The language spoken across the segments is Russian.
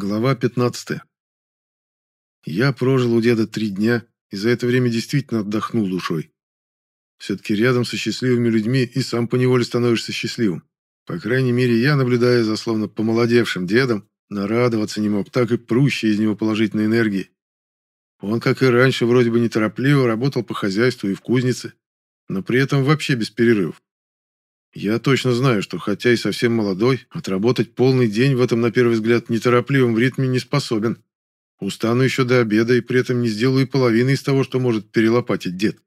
Глава 15. Я прожил у деда три дня и за это время действительно отдохнул душой. Все-таки рядом со счастливыми людьми и сам поневоле становишься счастливым. По крайней мере, я, наблюдая за словно помолодевшим дедом, нарадоваться не мог, так и прущей из него положительной энергии. Он, как и раньше, вроде бы неторопливо работал по хозяйству и в кузнице, но при этом вообще без перерывов. Я точно знаю, что хотя и совсем молодой, отработать полный день в этом, на первый взгляд, неторопливом ритме не способен. Устану еще до обеда и при этом не сделаю и половины из того, что может перелопатить дед.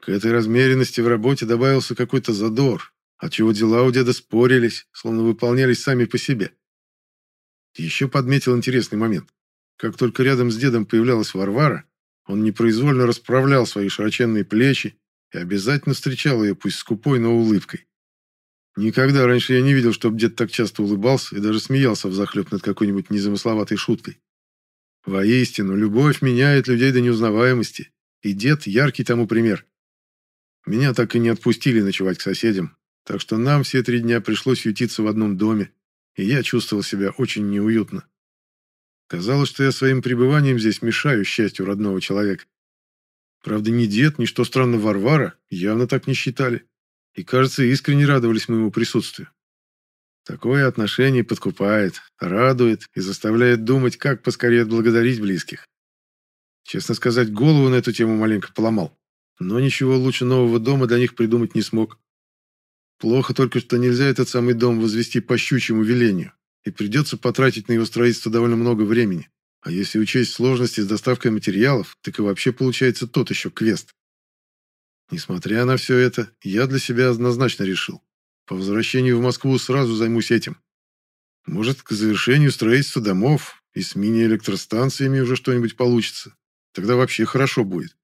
К этой размеренности в работе добавился какой-то задор, отчего дела у деда спорились, словно выполнялись сами по себе. Еще подметил интересный момент. Как только рядом с дедом появлялась Варвара, он непроизвольно расправлял свои широченные плечи, и обязательно встречал ее, пусть скупой, но улыбкой. Никогда раньше я не видел, чтобы дед так часто улыбался и даже смеялся взахлеб над какой-нибудь незамысловатой шуткой. Воистину, любовь меняет людей до неузнаваемости, и дед – яркий тому пример. Меня так и не отпустили ночевать к соседям, так что нам все три дня пришлось ютиться в одном доме, и я чувствовал себя очень неуютно. Казалось, что я своим пребыванием здесь мешаю счастью родного человека. Правда, ни дед, ни, что странно, Варвара явно так не считали. И, кажется, искренне радовались моему присутствию. Такое отношение подкупает, радует и заставляет думать, как поскорее отблагодарить близких. Честно сказать, голову на эту тему маленько поломал. Но ничего лучше нового дома для них придумать не смог. Плохо только, что нельзя этот самый дом возвести по щучьему велению, и придется потратить на его строительство довольно много времени. А если учесть сложности с доставкой материалов, так и вообще получается тот еще квест. Несмотря на все это, я для себя однозначно решил. По возвращению в Москву сразу займусь этим. Может, к завершению строительства домов и с мини-электростанциями уже что-нибудь получится. Тогда вообще хорошо будет.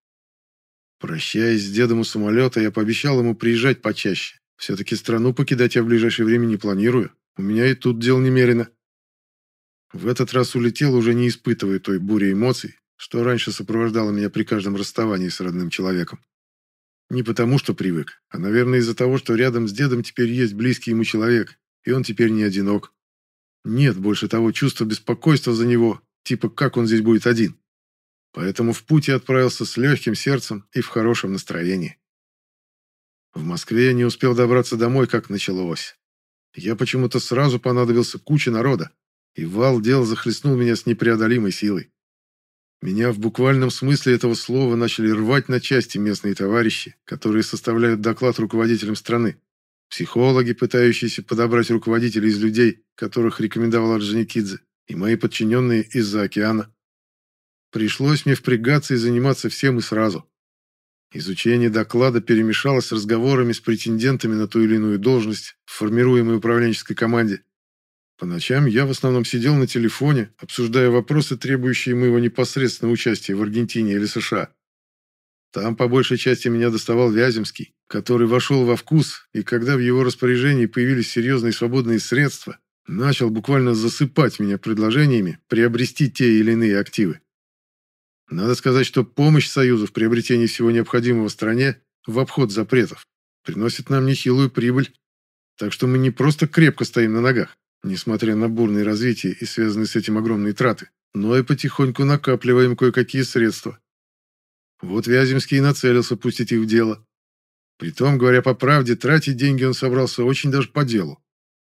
Прощаясь с дедом у самолета, я пообещал ему приезжать почаще. Все-таки страну покидать я в ближайшее время не планирую. У меня и тут дел немерено. В этот раз улетел, уже не испытывая той бури эмоций, что раньше сопровождало меня при каждом расставании с родным человеком. Не потому, что привык, а, наверное, из-за того, что рядом с дедом теперь есть близкий ему человек, и он теперь не одинок. Нет больше того чувства беспокойства за него, типа как он здесь будет один. Поэтому в путь я отправился с легким сердцем и в хорошем настроении. В Москве я не успел добраться домой, как началось. Я почему-то сразу понадобился куче народа, и вал дел захлестнул меня с непреодолимой силой. Меня в буквальном смысле этого слова начали рвать на части местные товарищи, которые составляют доклад руководителям страны. Психологи, пытающиеся подобрать руководителей из людей, которых рекомендовал Орджоникидзе, и мои подчиненные из-за океана. Пришлось мне впрягаться и заниматься всем и сразу. Изучение доклада перемешалось с разговорами с претендентами на ту или иную должность в формируемой управленческой команде. По ночам я в основном сидел на телефоне, обсуждая вопросы, требующие моего непосредственного участия в Аргентине или США. Там по большей части меня доставал Вяземский, который вошел во вкус, и когда в его распоряжении появились серьезные свободные средства, начал буквально засыпать меня предложениями приобрести те или иные активы. Надо сказать, что помощь Союзу в приобретении всего необходимого стране в обход запретов приносит нам нехилую прибыль. Так что мы не просто крепко стоим на ногах, несмотря на бурное развитие и связанные с этим огромные траты, но и потихоньку накапливаем кое-какие средства. Вот Вяземский и нацелился пустить их в дело. Притом, говоря по правде, тратить деньги он собрался очень даже по делу.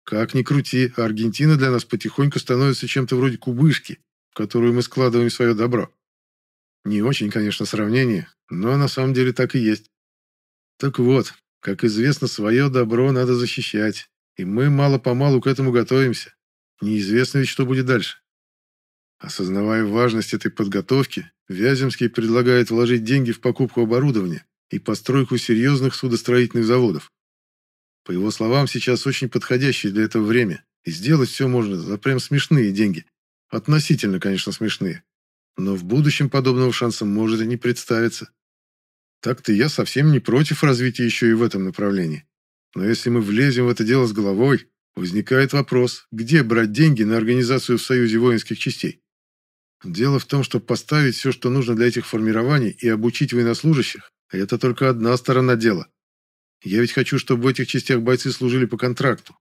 Как ни крути, Аргентина для нас потихоньку становится чем-то вроде кубышки, в которую мы складываем свое добро. Не очень, конечно, сравнение, но на самом деле так и есть. Так вот, как известно, свое добро надо защищать. И мы мало-помалу к этому готовимся. Неизвестно ведь, что будет дальше. Осознавая важность этой подготовки, Вяземский предлагает вложить деньги в покупку оборудования и постройку серьезных судостроительных заводов. По его словам, сейчас очень подходящее для этого время, и сделать все можно за прям смешные деньги. Относительно, конечно, смешные. Но в будущем подобного шанса может и не представиться. Так-то я совсем не против развития еще и в этом направлении. Но если мы влезем в это дело с головой, возникает вопрос, где брать деньги на организацию в Союзе воинских частей? Дело в том, что поставить все, что нужно для этих формирований и обучить военнослужащих, это только одна сторона дела. Я ведь хочу, чтобы в этих частях бойцы служили по контракту.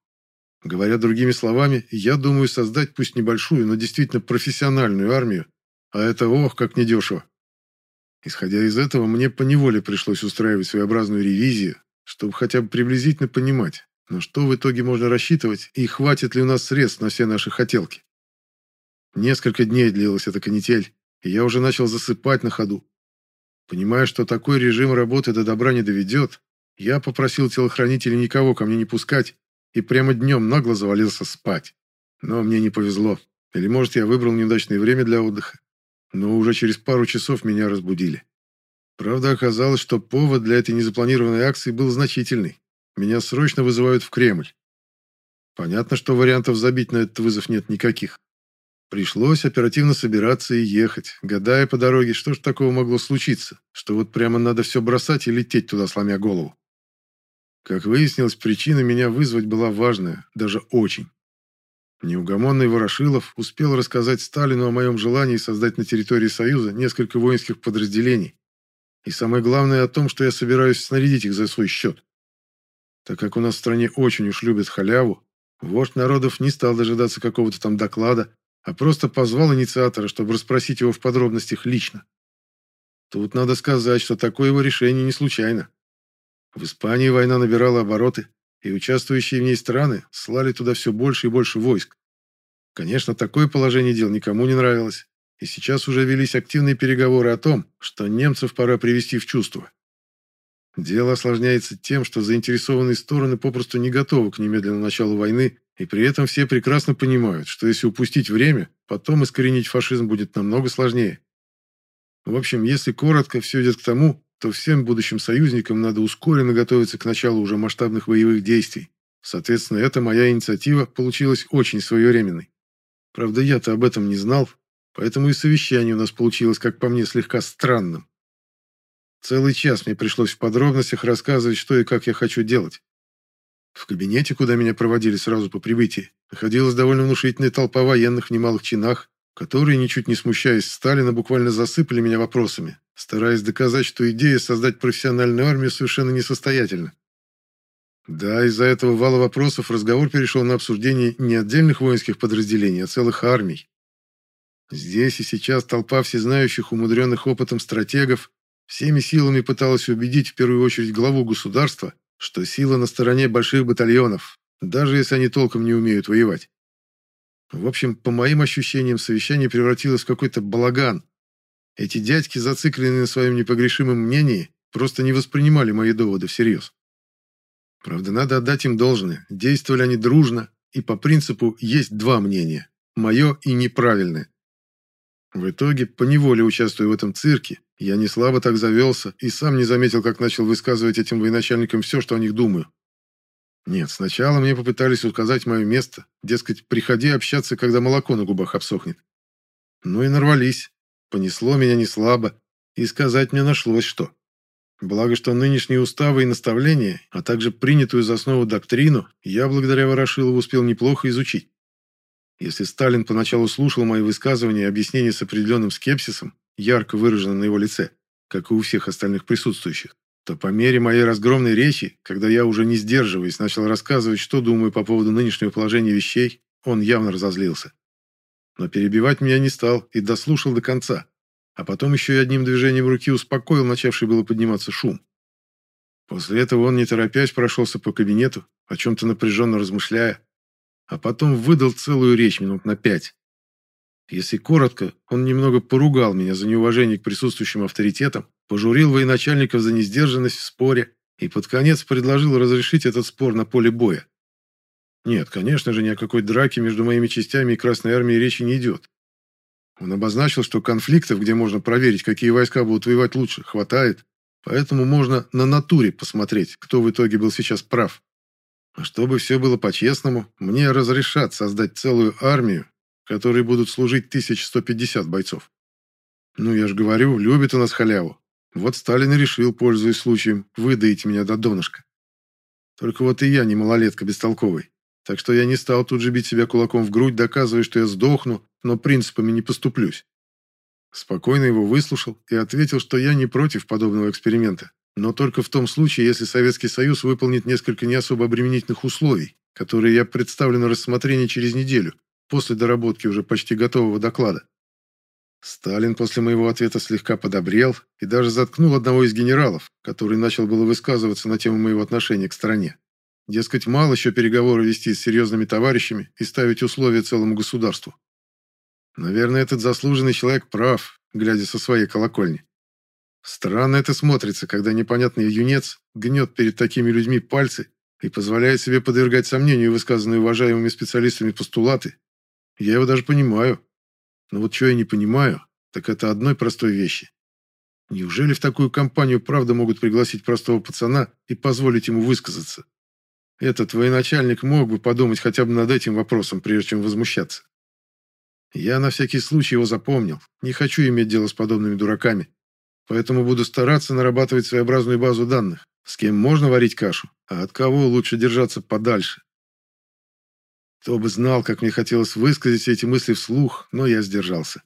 Говоря другими словами, я думаю создать пусть небольшую, но действительно профессиональную армию, а это ох, как недешево. Исходя из этого, мне поневоле пришлось устраивать своеобразную ревизию, чтобы хотя бы приблизительно понимать, на что в итоге можно рассчитывать и хватит ли у нас средств на все наши хотелки. Несколько дней длилась эта канитель, и я уже начал засыпать на ходу. Понимая, что такой режим работы до добра не доведет, я попросил телохранителей никого ко мне не пускать и прямо днем нагло завалился спать. Но мне не повезло. Или, может, я выбрал неудачное время для отдыха. Но уже через пару часов меня разбудили. Правда, оказалось, что повод для этой незапланированной акции был значительный. Меня срочно вызывают в Кремль. Понятно, что вариантов забить на этот вызов нет никаких. Пришлось оперативно собираться и ехать, гадая по дороге, что ж такого могло случиться, что вот прямо надо все бросать и лететь туда, сломя голову. Как выяснилось, причина меня вызвать была важная, даже очень. Неугомонный Ворошилов успел рассказать Сталину о моем желании создать на территории Союза несколько воинских подразделений. И самое главное о том, что я собираюсь снарядить их за свой счет. Так как у нас в стране очень уж любят халяву, вождь народов не стал дожидаться какого-то там доклада, а просто позвал инициатора, чтобы расспросить его в подробностях лично. Тут надо сказать, что такое его решение не случайно. В Испании война набирала обороты, и участвующие в ней страны слали туда все больше и больше войск. Конечно, такое положение дел никому не нравилось, и сейчас уже велись активные переговоры о том, что немцев пора привести в чувство. Дело осложняется тем, что заинтересованные стороны попросту не готовы к немедленному началу войны, и при этом все прекрасно понимают, что если упустить время, потом искоренить фашизм будет намного сложнее. В общем, если коротко, все идет к тому, то всем будущим союзникам надо ускоренно готовиться к началу уже масштабных боевых действий. Соответственно, эта моя инициатива получилась очень своевременной. Правда, я-то об этом не знал, поэтому и совещание у нас получилось, как по мне, слегка странным. Целый час мне пришлось в подробностях рассказывать, что и как я хочу делать. В кабинете, куда меня проводили сразу по прибытии, находилась довольно внушительная толпа военных в немалых чинах, которые, ничуть не смущаясь Сталина, буквально засыпали меня вопросами, стараясь доказать, что идея создать профессиональную армию совершенно несостоятельна. Да, из-за этого вала вопросов разговор перешел на обсуждение не отдельных воинских подразделений, а целых армий. Здесь и сейчас толпа всезнающих, умудренных опытом стратегов всеми силами пыталась убедить в первую очередь главу государства, что сила на стороне больших батальонов, даже если они толком не умеют воевать. В общем, по моим ощущениям, совещание превратилось в какой-то балаган, эти дядьки, зацикленные на своем непогрешимом мнении, просто не воспринимали мои доводы всерьез. Правда, надо отдать им должное. Действовали они дружно, и по принципу есть два мнения – мое и неправильное. В итоге, поневоле участвуя в этом цирке, я не слабо так завелся и сам не заметил, как начал высказывать этим военачальникам все, что о них думаю. Нет, сначала мне попытались указать мое место, дескать, приходи общаться, когда молоко на губах обсохнет. Ну и нарвались. Понесло меня не слабо, и сказать мне нашлось что. Благо, что нынешние уставы и наставления, а также принятую за основу доктрину, я благодаря Ворошилову успел неплохо изучить. Если Сталин поначалу слушал мои высказывания и объяснения с определенным скепсисом, ярко выраженным на его лице, как и у всех остальных присутствующих, то по мере моей разгромной речи, когда я уже не сдерживаясь начал рассказывать, что думаю по поводу нынешнего положения вещей, он явно разозлился но перебивать меня не стал и дослушал до конца, а потом еще и одним движением руки успокоил начавший было подниматься шум. После этого он, не торопясь, прошелся по кабинету, о чем-то напряженно размышляя, а потом выдал целую речь минут на пять. Если коротко, он немного поругал меня за неуважение к присутствующим авторитетам, пожурил военачальников за несдержанность в споре и под конец предложил разрешить этот спор на поле боя. Нет, конечно же, ни о какой драке между моими частями и Красной Армией речи не идет. Он обозначил, что конфликтов, где можно проверить, какие войска будут воевать лучше, хватает, поэтому можно на натуре посмотреть, кто в итоге был сейчас прав. Чтобы все было по-честному, мне разрешат создать целую армию, которой будут служить 1150 бойцов. Ну, я же говорю, любит у нас халяву. Вот Сталин решил, пользуясь случаем, выдаить меня до донышка. Только вот и я не малолетка бестолковый. Так что я не стал тут же бить себя кулаком в грудь, доказывая, что я сдохну, но принципами не поступлюсь. Спокойно его выслушал и ответил, что я не против подобного эксперимента, но только в том случае, если Советский Союз выполнит несколько не особо обременительных условий, которые я представлю на рассмотрение через неделю, после доработки уже почти готового доклада. Сталин после моего ответа слегка подобрел и даже заткнул одного из генералов, который начал было высказываться на тему моего отношения к стране. Дескать, мало еще переговоры вести с серьезными товарищами и ставить условия целому государству. Наверное, этот заслуженный человек прав, глядя со своей колокольни. Странно это смотрится, когда непонятный юнец гнет перед такими людьми пальцы и позволяет себе подвергать сомнению высказанные уважаемыми специалистами постулаты. Я его даже понимаю. Но вот что я не понимаю, так это одной простой вещи. Неужели в такую компанию правда могут пригласить простого пацана и позволить ему высказаться? Этот военачальник мог бы подумать хотя бы над этим вопросом, прежде чем возмущаться. Я на всякий случай его запомнил. Не хочу иметь дело с подобными дураками. Поэтому буду стараться нарабатывать своеобразную базу данных. С кем можно варить кашу, а от кого лучше держаться подальше. Кто бы знал, как мне хотелось высказать эти мысли вслух, но я сдержался.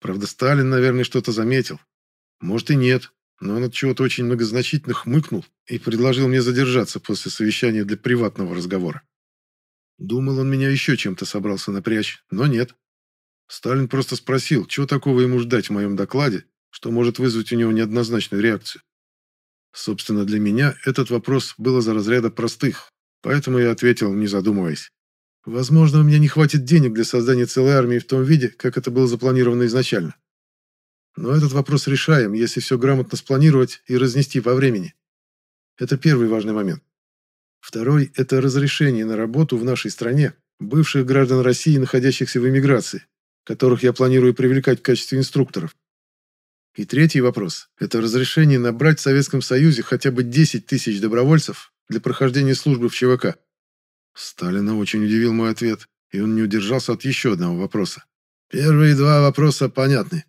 Правда, Сталин, наверное, что-то заметил. Может и нет, но он от чего-то очень многозначительно хмыкнул и предложил мне задержаться после совещания для приватного разговора. Думал, он меня еще чем-то собрался напрячь, но нет. Сталин просто спросил, чего такого ему ждать в моем докладе, что может вызвать у него неоднозначную реакцию. Собственно, для меня этот вопрос был из-за разряда простых, поэтому я ответил, не задумываясь. Возможно, у меня не хватит денег для создания целой армии в том виде, как это было запланировано изначально. Но этот вопрос решаем, если все грамотно спланировать и разнести по времени. Это первый важный момент. Второй – это разрешение на работу в нашей стране бывших граждан России, находящихся в эмиграции, которых я планирую привлекать в качестве инструкторов. И третий вопрос – это разрешение набрать в Советском Союзе хотя бы 10 тысяч добровольцев для прохождения службы в ЧВК. Сталина очень удивил мой ответ, и он не удержался от еще одного вопроса. Первые два вопроса понятны,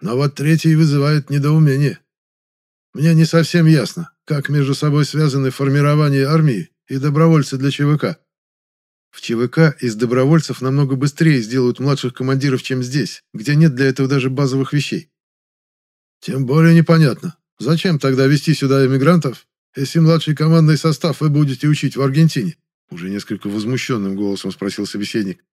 но вот третий вызывает недоумение. Мне не совсем ясно, как между собой связаны формирование армии и добровольцы для ЧВК. В ЧВК из добровольцев намного быстрее сделают младших командиров, чем здесь, где нет для этого даже базовых вещей. Тем более непонятно, зачем тогда вести сюда эмигрантов, если младший командный состав вы будете учить в Аргентине? Уже несколько возмущенным голосом спросил собеседник.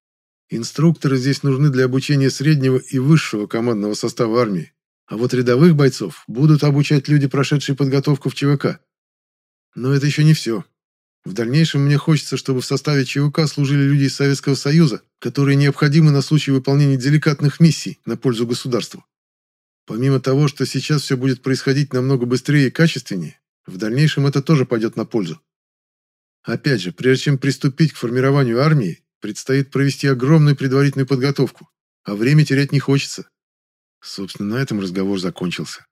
Инструкторы здесь нужны для обучения среднего и высшего командного состава армии, а вот рядовых бойцов будут обучать люди, прошедшие подготовку в ЧВК. Но это еще не все. В дальнейшем мне хочется, чтобы в составе ЧВК служили люди из Советского Союза, которые необходимы на случай выполнения деликатных миссий на пользу государству. Помимо того, что сейчас все будет происходить намного быстрее и качественнее, в дальнейшем это тоже пойдет на пользу. Опять же, прежде чем приступить к формированию армии, предстоит провести огромную предварительную подготовку, а время терять не хочется. Собственно, на этом разговор закончился.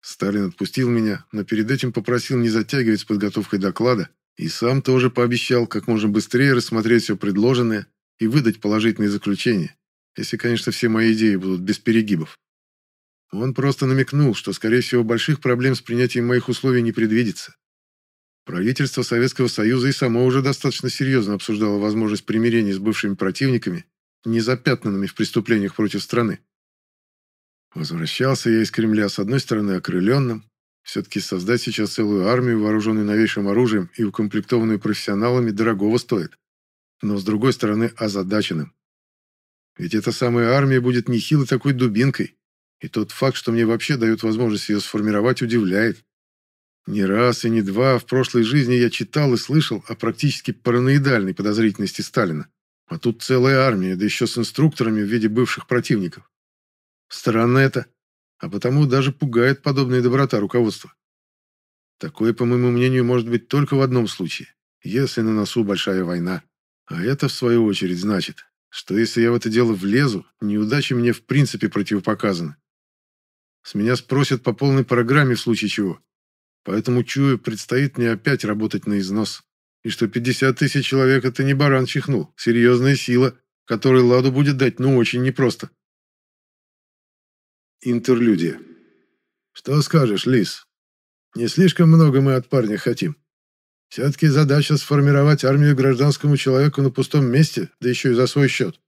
Сталин отпустил меня, но перед этим попросил не затягивать с подготовкой доклада и сам тоже пообещал как можно быстрее рассмотреть все предложенное и выдать положительные заключения, если, конечно, все мои идеи будут без перегибов. Он просто намекнул, что, скорее всего, больших проблем с принятием моих условий не предвидится. Правительство Советского Союза и само уже достаточно серьезно обсуждало возможность примирения с бывшими противниками, не запятнанными в преступлениях против страны. Возвращался я из Кремля, с одной стороны, окрыленным, все-таки создать сейчас целую армию, вооруженную новейшим оружием и укомплектованную профессионалами, дорогого стоит. Но, с другой стороны, озадаченным. Ведь эта самая армия будет нехилой такой дубинкой. И тот факт, что мне вообще дают возможность ее сформировать, удивляет. Не раз и не два в прошлой жизни я читал и слышал о практически параноидальной подозрительности Сталина. А тут целая армия, да еще с инструкторами в виде бывших противников. Странно это а потому даже пугает подобная доброта руководства. Такое, по моему мнению, может быть только в одном случае, если на носу большая война. А это, в свою очередь, значит, что если я в это дело влезу, неудачи мне в принципе противопоказаны. С меня спросят по полной программе в случае чего. Поэтому, чую, предстоит мне опять работать на износ. И что 50 тысяч человек – это не баран чихнул, серьезная сила, которой ладу будет дать ну очень непросто. Интерлюдия. Что скажешь, Лис? Не слишком много мы от парня хотим. Все-таки задача сформировать армию гражданскому человеку на пустом месте, да еще и за свой счет.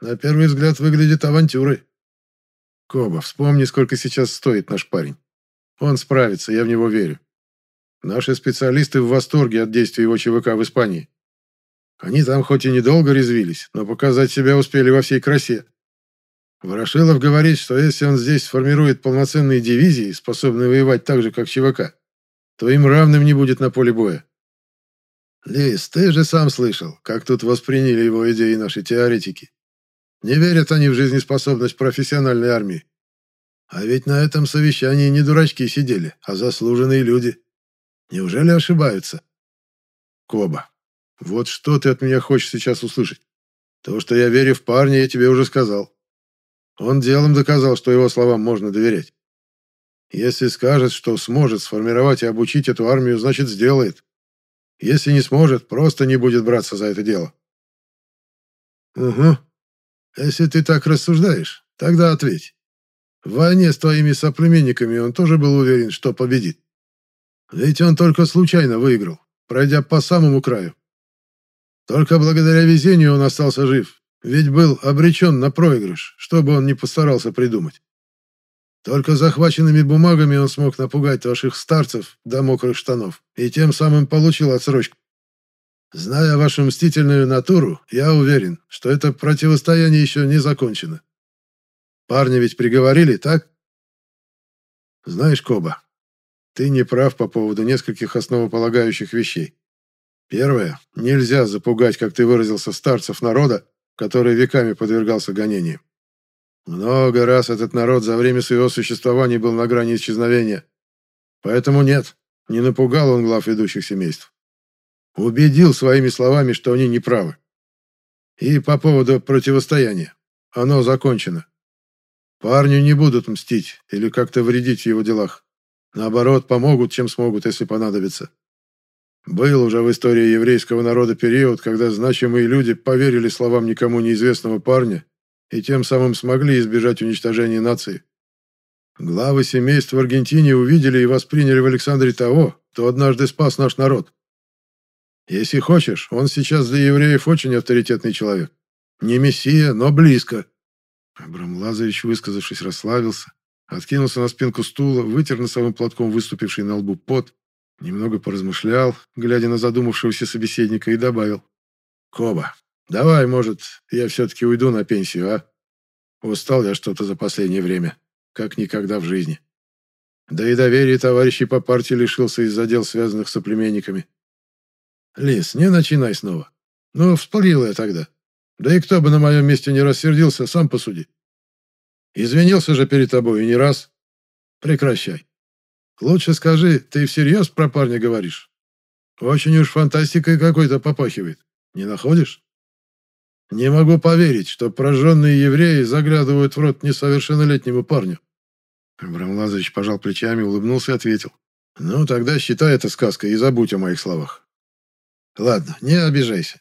На первый взгляд выглядит авантюрой. Коба, вспомни, сколько сейчас стоит наш парень. Он справится, я в него верю. Наши специалисты в восторге от действий его ЧВК в Испании. Они там хоть и недолго резвились, но показать себя успели во всей красе. Ворошилов говорит, что если он здесь сформирует полноценные дивизии, способные воевать так же, как ЧВК, то им равным не будет на поле боя. Лис, ты же сам слышал, как тут восприняли его идеи наши теоретики. Не верят они в жизнеспособность профессиональной армии. А ведь на этом совещании не дурачки сидели, а заслуженные люди. Неужели ошибаются? Коба, вот что ты от меня хочешь сейчас услышать? То, что я верю в парня, я тебе уже сказал. Он делом доказал, что его словам можно доверять. Если скажет, что сможет сформировать и обучить эту армию, значит сделает. Если не сможет, просто не будет браться за это дело. Угу. Если ты так рассуждаешь, тогда ответь. В войне с твоими соплеменниками он тоже был уверен, что победит. Ведь он только случайно выиграл, пройдя по самому краю. Только благодаря везению он остался жив, ведь был обречен на проигрыш, что бы он ни постарался придумать. Только захваченными бумагами он смог напугать ваших старцев до мокрых штанов, и тем самым получил отсрочку. Зная вашу мстительную натуру, я уверен, что это противостояние еще не закончено. Парня ведь приговорили, так? Знаешь, Коба, ты не прав по поводу нескольких основополагающих вещей. Первое. Нельзя запугать, как ты выразился, старцев народа, который веками подвергался гонениям. Много раз этот народ за время своего существования был на грани исчезновения. Поэтому нет, не напугал он глав ведущих семейств. Убедил своими словами, что они неправы. И по поводу противостояния. Оно закончено. Парню не будут мстить или как-то вредить в его делах. Наоборот, помогут, чем смогут, если понадобится. Был уже в истории еврейского народа период, когда значимые люди поверили словам никому неизвестного парня и тем самым смогли избежать уничтожения нации. Главы семейств в Аргентине увидели и восприняли в Александре того, кто однажды спас наш народ. Если хочешь, он сейчас для евреев очень авторитетный человек. Не мессия, но близко. Абрам Лазаревич, высказавшись, расслабился, откинулся на спинку стула, вытер носовым платком выступивший на лбу пот, немного поразмышлял, глядя на задумавшегося собеседника, и добавил. «Коба, давай, может, я все-таки уйду на пенсию, а? Устал я что-то за последнее время, как никогда в жизни. Да и доверие товарищей по партии лишился из-за дел, связанных с соплеменниками. Лис, не начинай снова. Ну, вспылил я тогда. Да и кто бы на моем месте не рассердился, сам посуди. Извинился же перед тобой и не раз. Прекращай. Лучше скажи, ты всерьез про парня говоришь? Очень уж фантастикой какой-то попахивает. Не находишь? Не могу поверить, что прожженные евреи заглядывают в рот несовершеннолетнему парню. Абрам Лазаревич пожал плечами, улыбнулся и ответил. Ну, тогда считай это сказкой и забудь о моих словах. Ладно, не обижайся.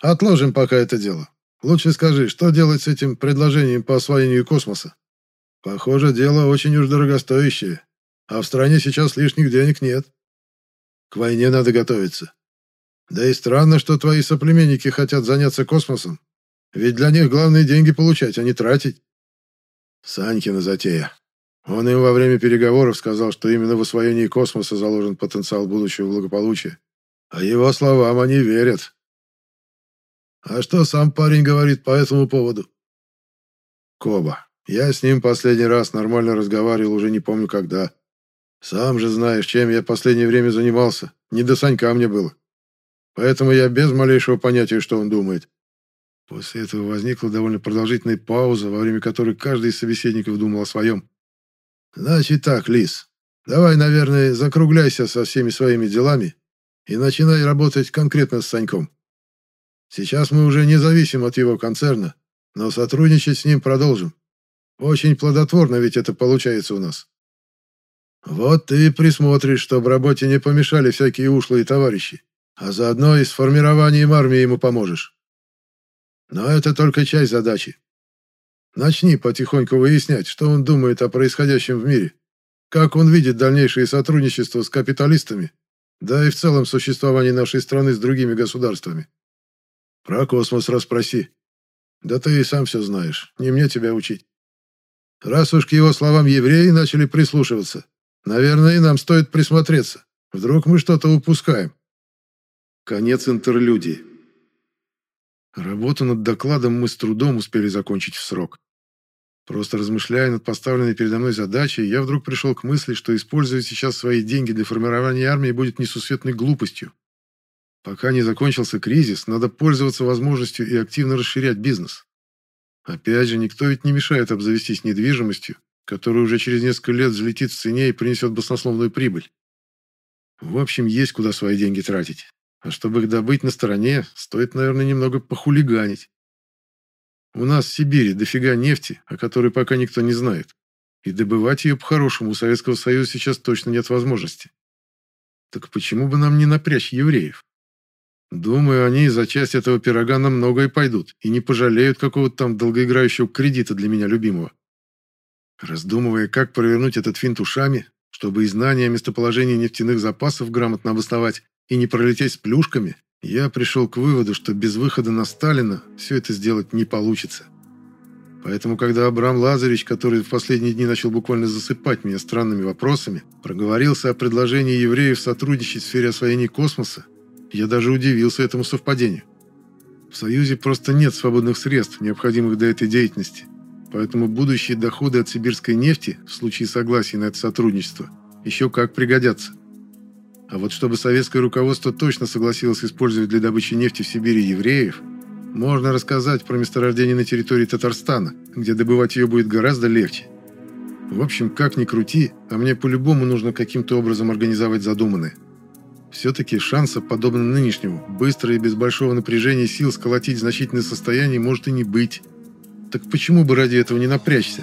Отложим пока это дело. Лучше скажи, что делать с этим предложением по освоению космоса? Похоже, дело очень уж дорогостоящее, а в стране сейчас лишних денег нет. К войне надо готовиться. Да и странно, что твои соплеменники хотят заняться космосом. Ведь для них главные деньги получать, а не тратить. Санькина затея. Он им во время переговоров сказал, что именно в освоении космоса заложен потенциал будущего благополучия. А его словам они верят. А что сам парень говорит по этому поводу? Коба. Я с ним последний раз нормально разговаривал, уже не помню когда. Сам же знаешь, чем я последнее время занимался. Не до Санька мне было. Поэтому я без малейшего понятия, что он думает. После этого возникла довольно продолжительная пауза, во время которой каждый из собеседников думал о своем. «Значит так, Лис, давай, наверное, закругляйся со всеми своими делами и начинай работать конкретно с Саньком. Сейчас мы уже не зависим от его концерна, но сотрудничать с ним продолжим. Очень плодотворно ведь это получается у нас. Вот ты и присмотришь, чтобы работе не помешали всякие ушлые товарищи, а заодно и с формированием армии ему поможешь. Но это только часть задачи. Начни потихоньку выяснять, что он думает о происходящем в мире, как он видит дальнейшее сотрудничество с капиталистами да и в целом существование нашей страны с другими государствами. Про космос расспроси. Да ты и сам все знаешь, не мне тебя учить. Раз уж к его словам евреи начали прислушиваться, наверное, и нам стоит присмотреться. Вдруг мы что-то упускаем. Конец интерлюдии. Работу над докладом мы с трудом успели закончить в срок. Просто размышляя над поставленной передо мной задачей, я вдруг пришел к мысли, что использовать сейчас свои деньги для формирования армии будет несусветной глупостью. Пока не закончился кризис, надо пользоваться возможностью и активно расширять бизнес. Опять же, никто ведь не мешает обзавестись недвижимостью, которая уже через несколько лет взлетит в цене и принесет баснословную прибыль. В общем, есть куда свои деньги тратить. А чтобы их добыть на стороне, стоит, наверное, немного похулиганить. У нас в Сибири дофига нефти, о которой пока никто не знает. И добывать ее по-хорошему у Советского Союза сейчас точно нет возможности. Так почему бы нам не напрячь евреев? Думаю, они за часть этого пирога на многое пойдут и не пожалеют какого-то там долгоиграющего кредита для меня любимого. Раздумывая, как провернуть этот финт ушами, чтобы и знания о местоположении нефтяных запасов грамотно обосновать и не пролететь с плюшками, я пришел к выводу, что без выхода на Сталина все это сделать не получится. Поэтому, когда Абрам Лазаревич, который в последние дни начал буквально засыпать меня странными вопросами, проговорился о предложении евреев сотрудничать в сфере освоения космоса, я даже удивился этому совпадению. В Союзе просто нет свободных средств, необходимых для этой деятельности. Поэтому будущие доходы от сибирской нефти, в случае согласия на это сотрудничество, еще как пригодятся. А вот чтобы советское руководство точно согласилось использовать для добычи нефти в Сибири евреев, можно рассказать про месторождение на территории Татарстана, где добывать ее будет гораздо легче. В общем, как ни крути, а мне по-любому нужно каким-то образом организовать задуманное. Все-таки шанса, подобно нынешнему, быстро и без большого напряжения сил сколотить значительное состояние может и не быть. Так почему бы ради этого не напрячься?»